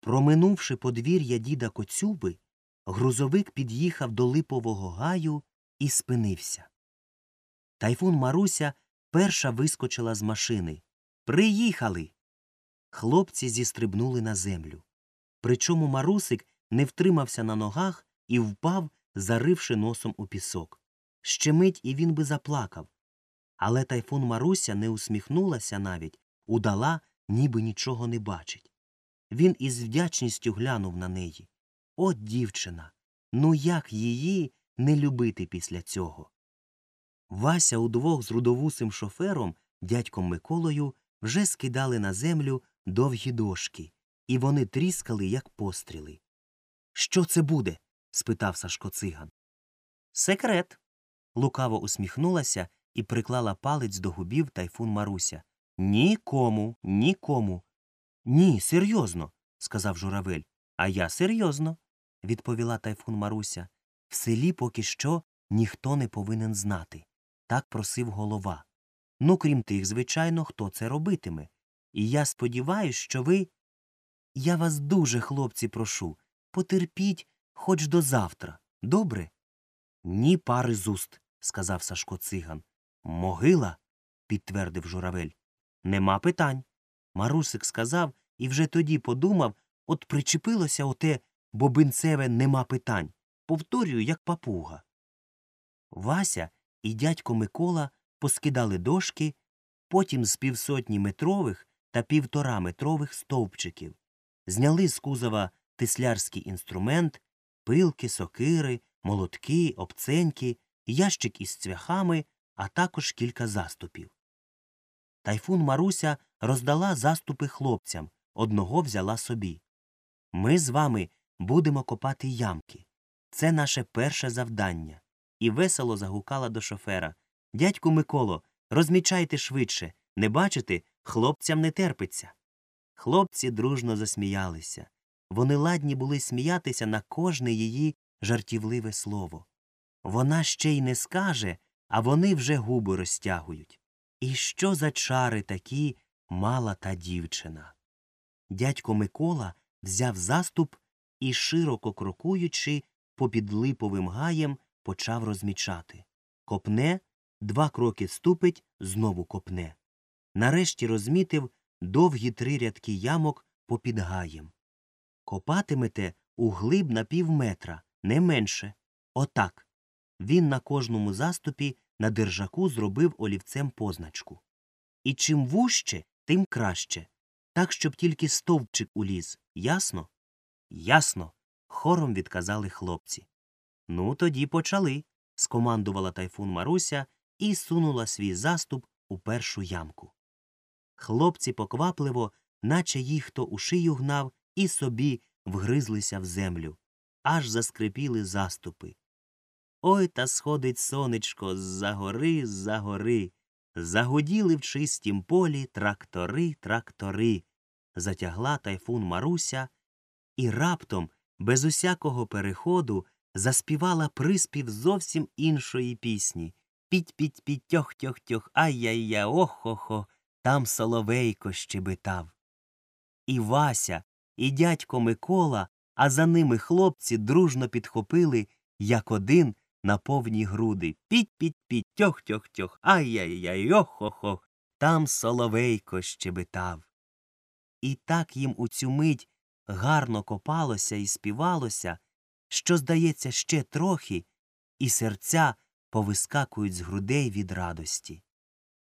Проминувши подвір'я діда Коцюби, грузовик під'їхав до липового гаю і спинився. Тайфун Маруся перша вискочила з машини. Приїхали. Хлопці зістрибнули на землю. Причому Марусик не втримався на ногах і впав, заривши носом у пісок. Ще мить і він би заплакав. Але тайфун Маруся не усміхнулася навіть, удала, ніби нічого не бачить. Він із вдячністю глянув на неї. От дівчина. Ну як її не любити після цього? Вася удвох з рудовусим шофером, дядьком Миколою, вже скидали на землю довгі дошки, і вони тріскали, як постріли. Що це буде? спитав Сашко циган. Секрет. Лукаво усміхнулася і приклала палець до губів тайфун Маруся. Нікому, нікому. Ні, серйозно, сказав журавель. А я серйозно, відповіла тайфун Маруся. В селі поки що ніхто не повинен знати. Так просив голова. Ну, крім тих, звичайно, хто це робитиме. І я сподіваюся, що ви. Я вас дуже, хлопці, прошу, потерпіть хоч до завтра. Добре? Ні пари з уст, сказав Сашко циган. Могила, підтвердив журавель. Нема питань. Марусик сказав і вже тоді подумав от причепилося оте бобинцеве нема питань. Повторюю, як папуга. Вася і дядько Микола поскидали дошки, потім з півсотні метрових та півтора метрових стовпчиків, зняли з кузова тислярський інструмент, пилки, сокири, молотки, обценьки, ящик із цвяхами, а також кілька заступів. Тайфун Маруся роздала заступи хлопцям, одного взяла собі. Ми з вами будемо копати ямки. Це наше перше завдання. І весело загукала до шофера. Дядьку Миколо, розмічайте швидше. Не бачите, хлопцям не терпиться. Хлопці дружно засміялися. Вони ладні були сміятися на кожне її жартівливе слово. Вона ще й не скаже, а вони вже губи розтягують. І що за чари такі мала та дівчина? Дядько Микола взяв заступ і, широко крокуючи, попід липовим гаєм почав розмічати. Копне, два кроки ступить, знову копне. Нарешті розмітив довгі три рядки ямок попід гаєм. Копатимете углиб на півметра, не менше. Отак. Він на кожному заступі на держаку зробив олівцем позначку. І чим вужче, тим краще. Так, щоб тільки стовпчик уліз. Ясно? Ясно. хором відказали хлопці. Ну, тоді почали. скомандувала тайфун Маруся і сунула свій заступ у першу ямку. Хлопці поквапливо, наче їх хто у шию гнав, і собі вгризлися в землю. Аж заскрипіли заступи. Ой та сходить сонечко з за гори, з за гори. Загуділи в чистім полі трактори, трактори. Затягла тайфун Маруся і раптом, без усякого переходу, заспівала приспів зовсім іншої пісні. Піть піть піть тьох тьох тьох ай-яй-я ох-хо-хо, там соловейко щебетав. І Вася, і дядько Микола, а за ними хлопці дружно підхопили, як один на повні груди. Піть піть піть тьох тьох тьох ай-яй-яй ох-хо-хо, там соловейко щебетав. І так їм у цю мить гарно копалося і співалося, що, здається, ще трохи, і серця повискакують з грудей від радості.